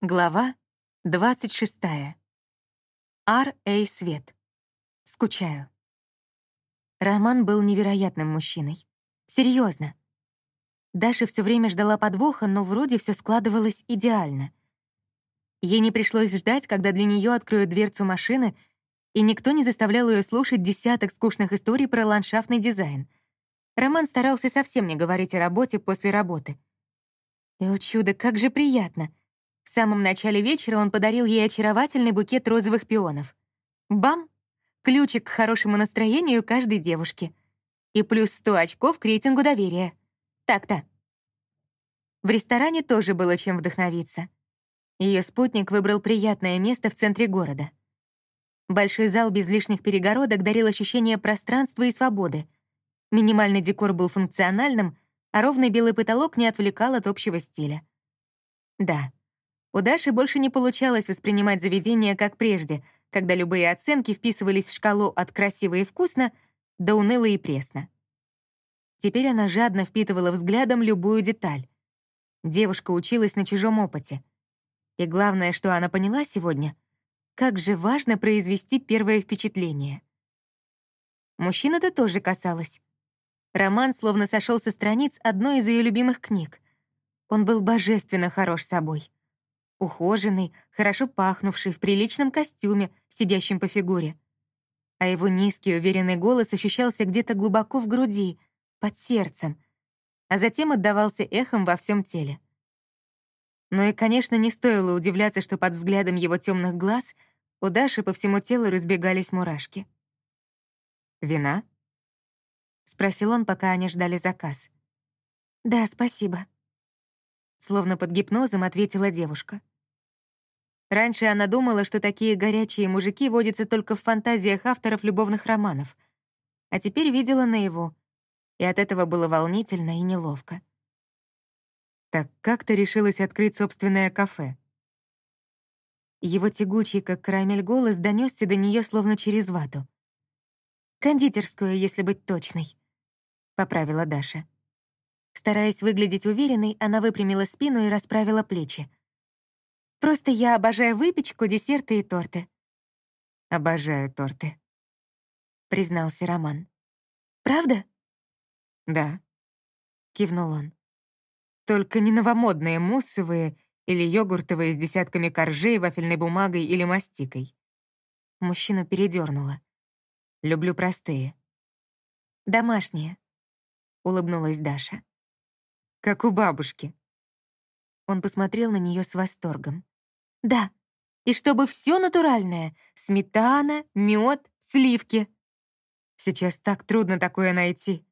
Глава 26. Ар Эй Свет. Скучаю. Роман был невероятным мужчиной. Серьезно. Даша все время ждала подвоха, но вроде все складывалось идеально. Ей не пришлось ждать, когда для нее откроют дверцу машины, и никто не заставлял ее слушать десяток скучных историй про ландшафтный дизайн. Роман старался совсем не говорить о работе после работы. И, о чудо, как же приятно — в самом начале вечера он подарил ей очаровательный букет розовых пионов. Бам! Ключик к хорошему настроению каждой девушки. И плюс 100 очков к рейтингу доверия. Так-то. В ресторане тоже было чем вдохновиться. Ее спутник выбрал приятное место в центре города. Большой зал без лишних перегородок дарил ощущение пространства и свободы. Минимальный декор был функциональным, а ровный белый потолок не отвлекал от общего стиля. Да, у Даши больше не получалось воспринимать заведение как прежде, когда любые оценки вписывались в шкалу от «красиво и вкусно» до «уныло и пресно». Теперь она жадно впитывала взглядом любую деталь. Девушка училась на чужом опыте. И главное, что она поняла сегодня, как же важно произвести первое впечатление. Мужчин это тоже касалось. Роман словно сошел со страниц одной из ее любимых книг. Он был божественно хорош собой. Ухоженный, хорошо пахнувший, в приличном костюме, сидящем по фигуре. А его низкий, уверенный голос ощущался где-то глубоко в груди, под сердцем, а затем отдавался эхом во всем теле. Но и, конечно, не стоило удивляться, что под взглядом его темных глаз у Даши по всему телу разбегались мурашки. «Вина?» — спросил он, пока они ждали заказ. «Да, спасибо», Словно под гипнозом ответила девушка. Раньше она думала, что такие горячие мужики водятся только в фантазиях авторов любовных романов. А теперь видела наяву. И от этого было волнительно и неловко. «Так как ты решилась открыть собственное кафе?» Его тягучий, как карамель, голос донесся до нее словно через вату. «Кондитерскую, если быть точной», — поправила Даша. Стараясь выглядеть уверенной, она выпрямила спину и расправила плечи. «Просто я обожаю выпечку, десерты и торты». «Обожаю торты», — признался Роман. «Правда?» «Да», — кивнул он. «Только не новомодные муссовые или йогуртовые с десятками коржей, вафельной бумагой или мастикой». Мужчину передернуло. «Люблю простые». «Домашние», — улыбнулась Даша как у бабушки». Он посмотрел на нее с восторгом. «Да, и чтобы все натуральное — сметана, мед, сливки». Сейчас так трудно такое найти.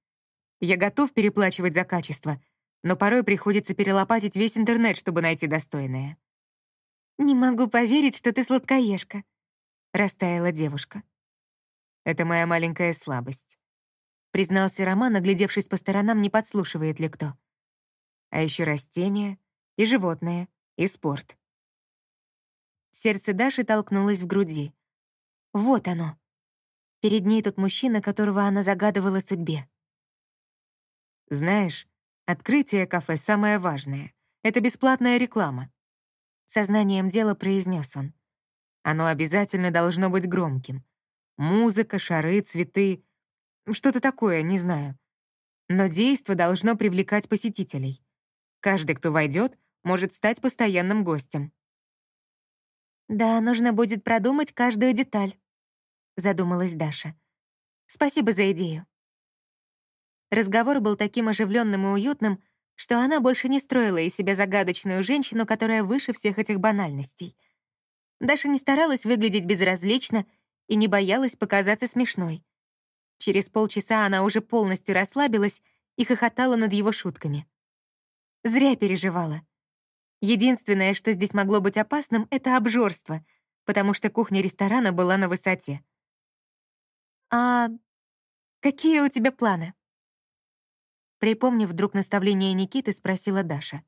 Я готов переплачивать за качество, но порой приходится перелопатить весь интернет, чтобы найти достойное. «Не могу поверить, что ты сладкоежка», — растаяла девушка. «Это моя маленькая слабость», — признался Роман, оглядевшись по сторонам, не подслушивает ли кто а еще растения, и животные, и спорт. Сердце Даши толкнулось в груди. Вот оно. Перед ней тот мужчина, которого она загадывала судьбе. «Знаешь, открытие кафе самое важное. Это бесплатная реклама», — сознанием дела произнес он. «Оно обязательно должно быть громким. Музыка, шары, цветы, что-то такое, не знаю. Но действо должно привлекать посетителей. Каждый, кто войдет, может стать постоянным гостем. «Да, нужно будет продумать каждую деталь», — задумалась Даша. «Спасибо за идею». Разговор был таким оживленным и уютным, что она больше не строила из себя загадочную женщину, которая выше всех этих банальностей. Даша не старалась выглядеть безразлично и не боялась показаться смешной. Через полчаса она уже полностью расслабилась и хохотала над его шутками. Зря переживала. Единственное, что здесь могло быть опасным, — это обжорство, потому что кухня ресторана была на высоте. «А какие у тебя планы?» Припомнив вдруг наставление Никиты, спросила Даша.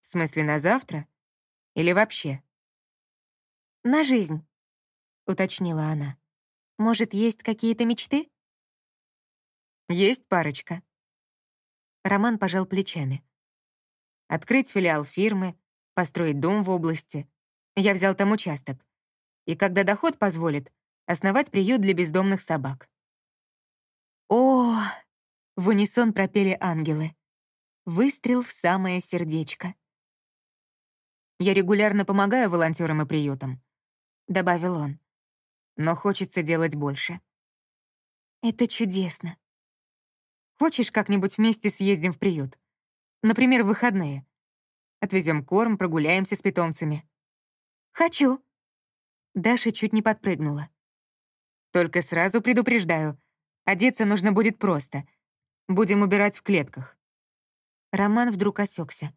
«В смысле, на завтра? Или вообще?» «На жизнь», — уточнила она. «Может, есть какие-то мечты?» «Есть парочка». Роман пожал плечами открыть филиал фирмы, построить дом в области. Я взял там участок. И когда доход позволит, основать приют для бездомных собак. О, в унисон пропели ангелы. Выстрел в самое сердечко. «Я регулярно помогаю волонтерам и приютам», — добавил он. «Но хочется делать больше». «Это чудесно. Хочешь, как-нибудь вместе съездим в приют? Например, в выходные. Отвезем корм, прогуляемся с питомцами». «Хочу». Даша чуть не подпрыгнула. «Только сразу предупреждаю, одеться нужно будет просто. Будем убирать в клетках». Роман вдруг осекся.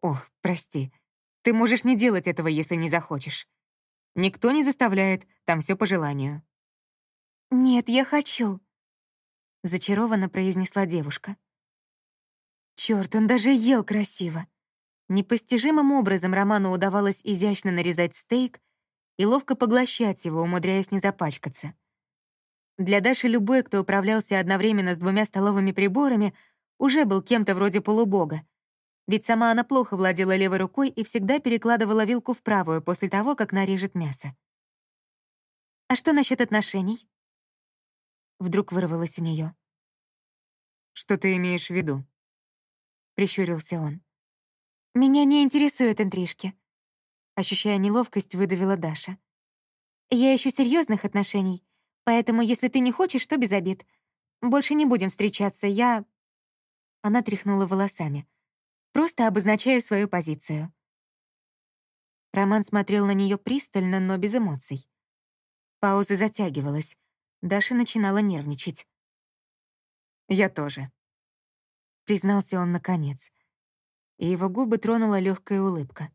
«Ох, прости. Ты можешь не делать этого, если не захочешь. Никто не заставляет, там все по желанию». «Нет, я хочу», — зачарованно произнесла девушка. Черт, он даже ел красиво. Непостижимым образом Роману удавалось изящно нарезать стейк и ловко поглощать его, умудряясь не запачкаться. Для Даши любой, кто управлялся одновременно с двумя столовыми приборами, уже был кем-то вроде полубога. Ведь сама она плохо владела левой рукой и всегда перекладывала вилку в правую после того, как нарежет мясо. «А что насчет отношений?» Вдруг вырвалось у нее. «Что ты имеешь в виду?» Прищурился он. «Меня не интересуют интрижки», — ощущая неловкость, выдавила Даша. «Я ищу серьезных отношений, поэтому если ты не хочешь, то без обид. Больше не будем встречаться, я...» Она тряхнула волосами. «Просто обозначаю свою позицию». Роман смотрел на нее пристально, но без эмоций. Пауза затягивалась. Даша начинала нервничать. «Я тоже», — признался он наконец. И его губы тронула легкая улыбка.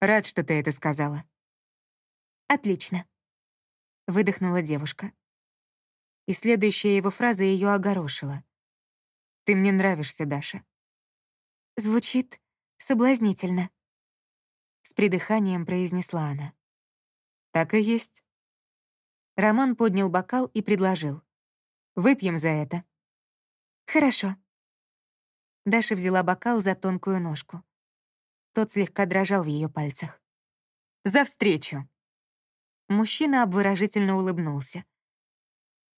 «Рад, что ты это сказала». «Отлично», — выдохнула девушка. И следующая его фраза ее огорошила. Ты мне нравишься, Даша». Звучит соблазнительно. С придыханием произнесла она. Так и есть. Роман поднял бокал и предложил. «Выпьем за это». «Хорошо». Даша взяла бокал за тонкую ножку. Тот слегка дрожал в ее пальцах. «За встречу!» Мужчина обворожительно улыбнулся.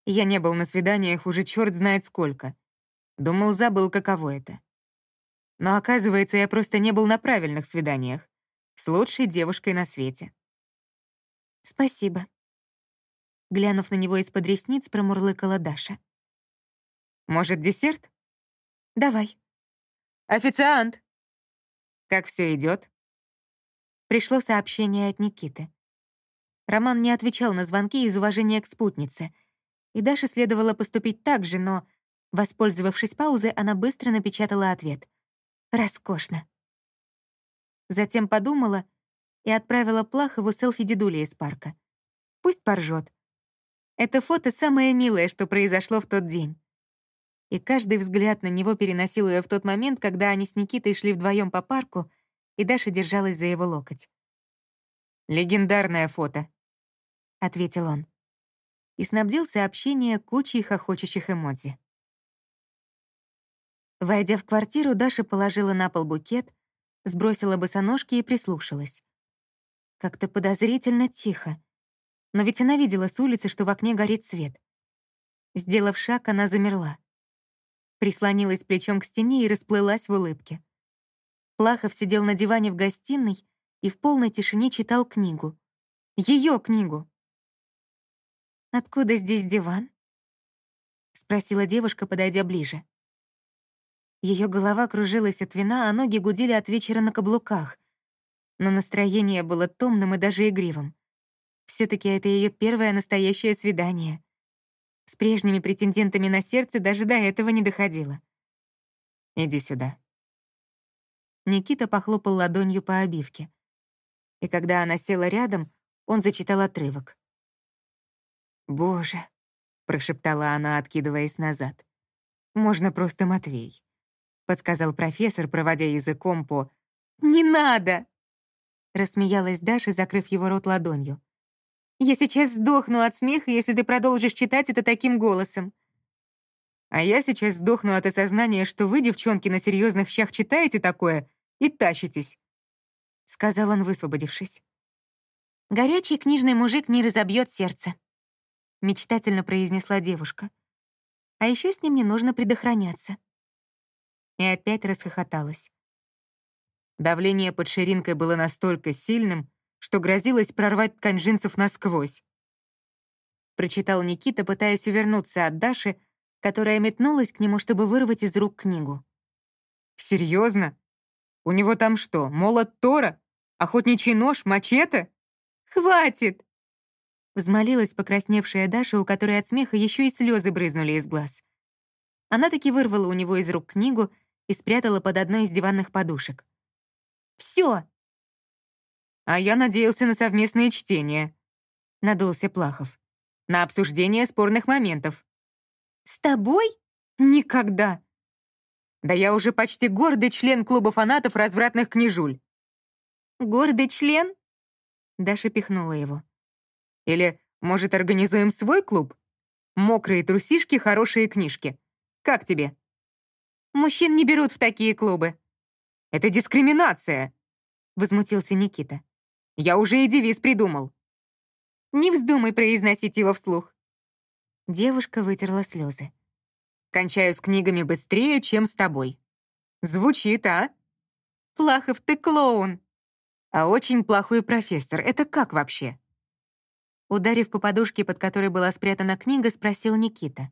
«Я не был на свиданиях уже черт знает сколько. Думал, забыл, каково это. Но оказывается, я просто не был на правильных свиданиях. С лучшей девушкой на свете. «Спасибо». Глянув на него из-под ресниц, промурлыкала Даша. «Может, десерт?» «Давай». «Официант!» «Как все идет? Пришло сообщение от Никиты. Роман не отвечал на звонки из уважения к спутнице, и Даше следовало поступить так же, но Воспользовавшись паузой, она быстро напечатала ответ. «Роскошно». Затем подумала и отправила Плахову селфи дедули из парка. Пусть поржет. Это фото самое милое, что произошло в тот день. И каждый взгляд на него переносил ее в тот момент, когда они с Никитой шли вдвоем по парку, и Даша держалась за его локоть. «Легендарное фото», — ответил он. И снабдил сообщение кучей хохочущих эмодзи. Войдя в квартиру, Даша положила на пол букет, сбросила босоножки и прислушалась. Как-то подозрительно тихо. Но ведь она видела с улицы, что в окне горит свет. Сделав шаг, она замерла. Прислонилась плечом к стене и расплылась в улыбке. Плахов сидел на диване в гостиной и в полной тишине читал книгу. Ее книгу. «Откуда здесь диван?» — спросила девушка, подойдя ближе. Ее голова кружилась от вина, а ноги гудели от вечера на каблуках. Но настроение было томным и даже игривым. все таки это ее первое настоящее свидание. С прежними претендентами на сердце даже до этого не доходило. «Иди сюда». Никита похлопал ладонью по обивке. И когда она села рядом, он зачитал отрывок. «Боже», — прошептала она, откидываясь назад. «Можно просто Матвей» подсказал профессор, проводя языком по «Не надо!» Рассмеялась Даша, закрыв его рот ладонью. «Я сейчас сдохну от смеха, если ты продолжишь читать это таким голосом». «А я сейчас сдохну от осознания, что вы, девчонки, на серьезных щах читаете такое и тащитесь». сказал он, высвободившись. «Горячий книжный мужик не разобьет сердце», — мечтательно произнесла девушка. «А еще с ним не нужно предохраняться». И опять расхохоталась. Давление под ширинкой было настолько сильным, что грозилось прорвать ткань джинсов насквозь. Прочитал Никита, пытаясь увернуться от Даши, которая метнулась к нему, чтобы вырвать из рук книгу. «Серьезно? У него там что, молот Тора? Охотничий нож? Мачете? Хватит!» Взмолилась покрасневшая Даша, у которой от смеха еще и слезы брызнули из глаз. Она таки вырвала у него из рук книгу и спрятала под одной из диванных подушек. «Все!» «А я надеялся на совместное чтение», — надулся Плахов. «На обсуждение спорных моментов». «С тобой? Никогда!» «Да я уже почти гордый член клуба фанатов развратных книжуль». «Гордый член?» Даша пихнула его. «Или, может, организуем свой клуб? Мокрые трусишки, хорошие книжки. Как тебе?» «Мужчин не берут в такие клубы». «Это дискриминация!» — возмутился Никита. «Я уже и девиз придумал». «Не вздумай произносить его вслух». Девушка вытерла слезы. «Кончаю с книгами быстрее, чем с тобой». «Звучит, а?» «Плахов, ты клоун!» «А очень плохой профессор. Это как вообще?» Ударив по подушке, под которой была спрятана книга, спросил Никита.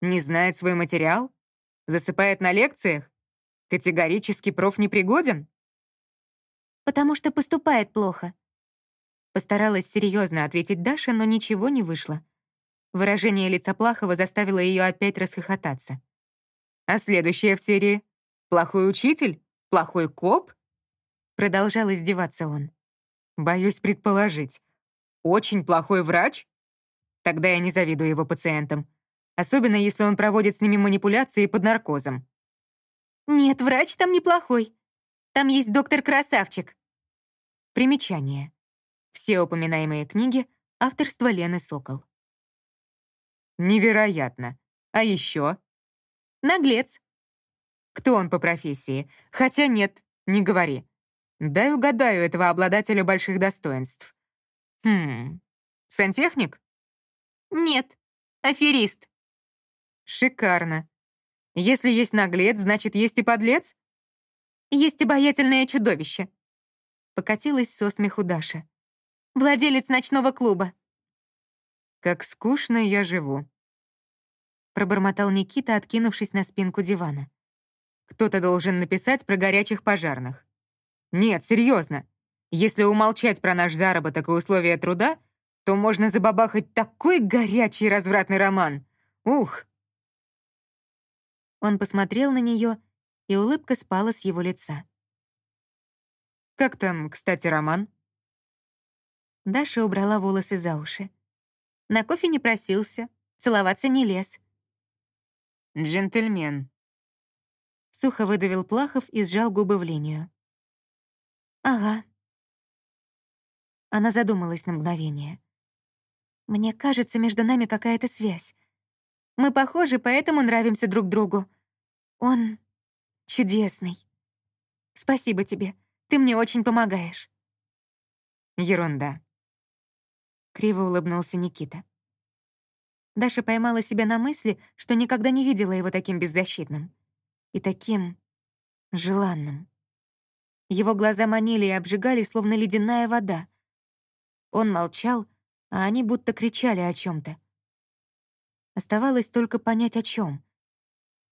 «Не знает свой материал? Засыпает на лекциях? Категорически проф непригоден?» «Потому что поступает плохо». Постаралась серьезно ответить Даша, но ничего не вышло. Выражение лица Плахова заставило ее опять расхохотаться. «А следующая в серии? Плохой учитель? Плохой коп?» Продолжал издеваться он. «Боюсь предположить. Очень плохой врач? Тогда я не завидую его пациентам. Особенно, если он проводит с ними манипуляции под наркозом». «Нет, врач там неплохой. Там есть доктор-красавчик». Примечание. Все упоминаемые книги — авторство Лены Сокол. Невероятно. А еще? Наглец. Кто он по профессии? Хотя нет, не говори. Дай угадаю этого обладателя больших достоинств. Хм, сантехник? Нет, аферист. Шикарно. Если есть наглец, значит, есть и подлец? Есть обаятельное чудовище. Покатилась со смеху Даша. Владелец ночного клуба. «Как скучно я живу», — пробормотал Никита, откинувшись на спинку дивана. «Кто-то должен написать про горячих пожарных. Нет, серьезно. Если умолчать про наш заработок и условия труда, то можно забабахать такой горячий развратный роман. Ух!» Он посмотрел на нее, и улыбка спала с его лица. «Как там, кстати, роман?» Даша убрала волосы за уши. На кофе не просился, целоваться не лез. «Джентльмен», — сухо выдавил Плахов и сжал губы в линию. «Ага». Она задумалась на мгновение. «Мне кажется, между нами какая-то связь. Мы похожи, поэтому нравимся друг другу. Он чудесный. Спасибо тебе, ты мне очень помогаешь». Ерунда. Криво улыбнулся Никита. Даша поймала себя на мысли, что никогда не видела его таким беззащитным. И таким желанным. Его глаза манили и обжигали, словно ледяная вода. Он молчал, а они будто кричали о чем то Оставалось только понять, о чем,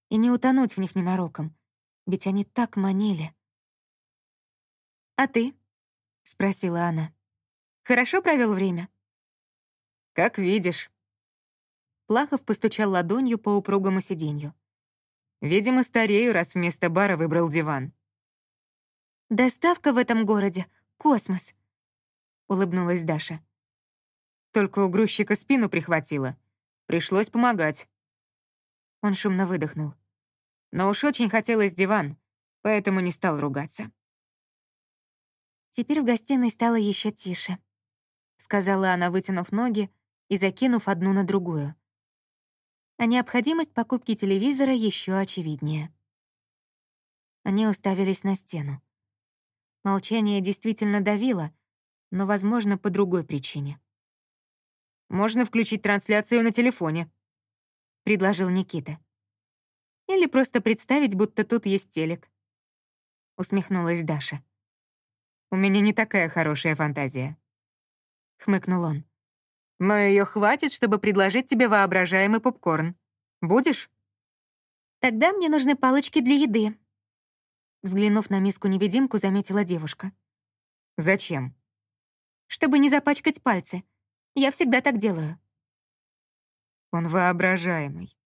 И не утонуть в них ненароком, ведь они так манили. «А ты?» — спросила она. «Хорошо провел время?» «Как видишь». Плахов постучал ладонью по упругому сиденью. «Видимо, старею, раз вместо бара выбрал диван». «Доставка в этом городе — космос», — улыбнулась Даша. Только у грузчика спину прихватило. Пришлось помогать. Он шумно выдохнул. Но уж очень хотелось диван, поэтому не стал ругаться. Теперь в гостиной стало еще тише, сказала она, вытянув ноги и закинув одну на другую. А необходимость покупки телевизора еще очевиднее. Они уставились на стену. Молчание действительно давило, но, возможно, по другой причине. «Можно включить трансляцию на телефоне», — предложил Никита. «Или просто представить, будто тут есть телек», — усмехнулась Даша. «У меня не такая хорошая фантазия», — хмыкнул он. «Но ее хватит, чтобы предложить тебе воображаемый попкорн. Будешь?» «Тогда мне нужны палочки для еды», Взглянув на миску-невидимку, заметила девушка. «Зачем?» «Чтобы не запачкать пальцы. Я всегда так делаю». «Он воображаемый», —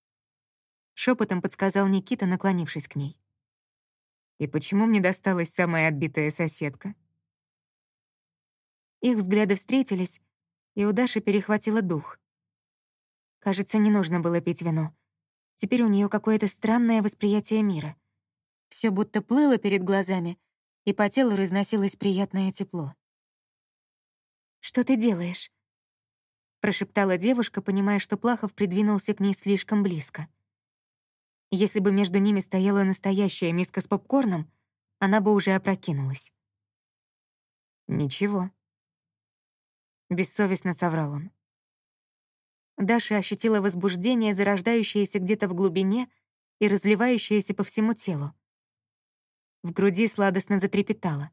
шепотом подсказал Никита, наклонившись к ней. «И почему мне досталась самая отбитая соседка?» Их взгляды встретились, и у Даши перехватило дух. Кажется, не нужно было пить вино. Теперь у нее какое-то странное восприятие мира — все будто плыло перед глазами, и по телу разносилось приятное тепло. «Что ты делаешь?» — прошептала девушка, понимая, что Плахов придвинулся к ней слишком близко. Если бы между ними стояла настоящая миска с попкорном, она бы уже опрокинулась. «Ничего», — бессовестно соврал он. Даша ощутила возбуждение, зарождающееся где-то в глубине и разливающееся по всему телу. В груди сладостно затрепетало.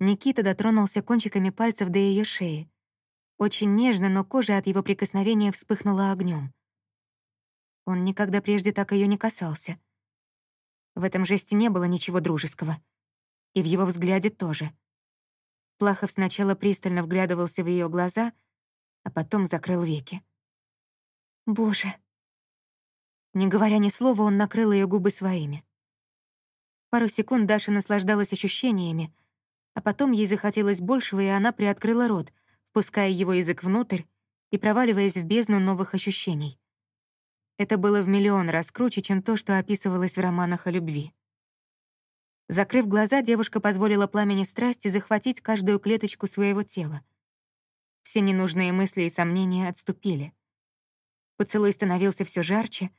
Никита дотронулся кончиками пальцев до ее шеи. Очень нежно, но кожа от его прикосновения вспыхнула огнем. Он никогда прежде так ее не касался. В этом жесте не было ничего дружеского. И в его взгляде тоже. Плахов сначала пристально вглядывался в ее глаза, а потом закрыл веки. «Боже!» Не говоря ни слова, он накрыл ее губы своими. Пару секунд Даша наслаждалась ощущениями, а потом ей захотелось большего, и она приоткрыла рот, впуская его язык внутрь и проваливаясь в бездну новых ощущений. Это было в миллион раз круче, чем то, что описывалось в романах о любви. Закрыв глаза, девушка позволила пламени страсти захватить каждую клеточку своего тела. Все ненужные мысли и сомнения отступили. Поцелуй становился все жарче,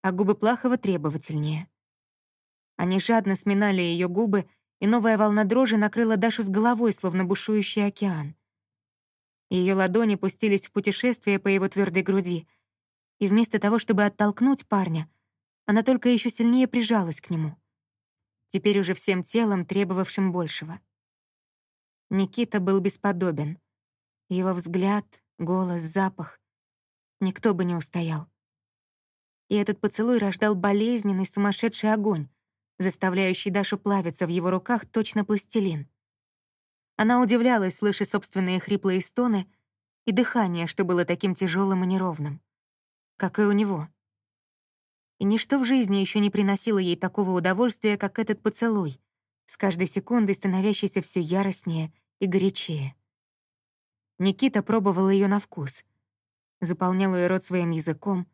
а губы Плахова требовательнее. Они жадно сминали ее губы, и новая волна дрожи накрыла Дашу с головой, словно бушующий океан. Ее ладони пустились в путешествие по его твердой груди, и вместо того, чтобы оттолкнуть парня, она только еще сильнее прижалась к нему, теперь уже всем телом, требовавшим большего. Никита был бесподобен. Его взгляд, голос, запах. Никто бы не устоял. И этот поцелуй рождал болезненный, сумасшедший огонь, заставляющий Дашу плавиться в его руках точно пластилин. Она удивлялась, слыша собственные хриплые стоны и дыхание, что было таким тяжелым и неровным, как и у него. И ничто в жизни еще не приносило ей такого удовольствия, как этот поцелуй, с каждой секундой становящийся все яростнее и горячее. Никита пробовал ее на вкус, заполнял ее рот своим языком,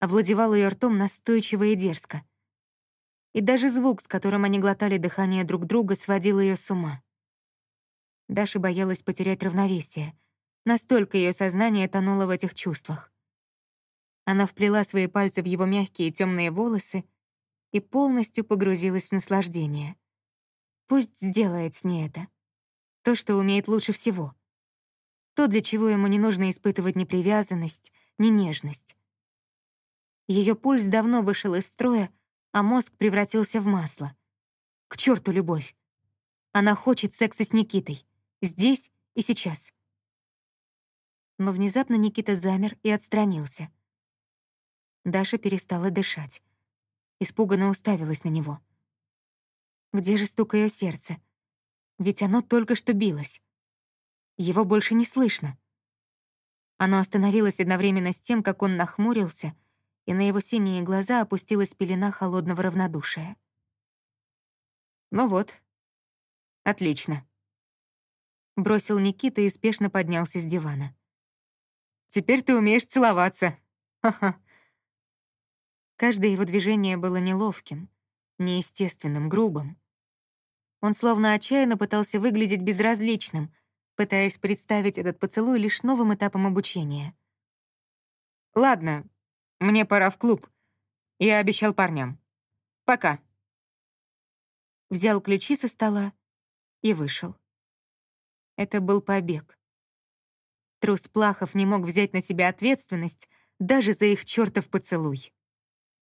овладевал ее ртом настойчиво и дерзко — и даже звук, с которым они глотали дыхание друг друга, сводил ее с ума. Даша боялась потерять равновесие. Настолько ее сознание тонуло в этих чувствах. Она вплела свои пальцы в его мягкие темные волосы и полностью погрузилась в наслаждение. Пусть сделает с ней это. То, что умеет лучше всего. То, для чего ему не нужно испытывать ни привязанность, ни нежность. Ее пульс давно вышел из строя, а мозг превратился в масло. К черту любовь. Она хочет секса с Никитой. Здесь и сейчас. Но внезапно Никита замер и отстранился. Даша перестала дышать. Испуганно уставилась на него. Где же стук ее сердца? Ведь оно только что билось. Его больше не слышно. Оно остановилось одновременно с тем, как он нахмурился — и на его синие глаза опустилась пелена холодного равнодушия. «Ну вот, отлично», — бросил Никита и спешно поднялся с дивана. «Теперь ты умеешь целоваться. Ха-ха». Каждое его движение было неловким, неестественным, грубым. Он словно отчаянно пытался выглядеть безразличным, пытаясь представить этот поцелуй лишь новым этапом обучения. «Ладно, мне пора в клуб. Я обещал парням. Пока. Взял ключи со стола и вышел. Это был побег. Трус Плахов не мог взять на себя ответственность даже за их чертов поцелуй.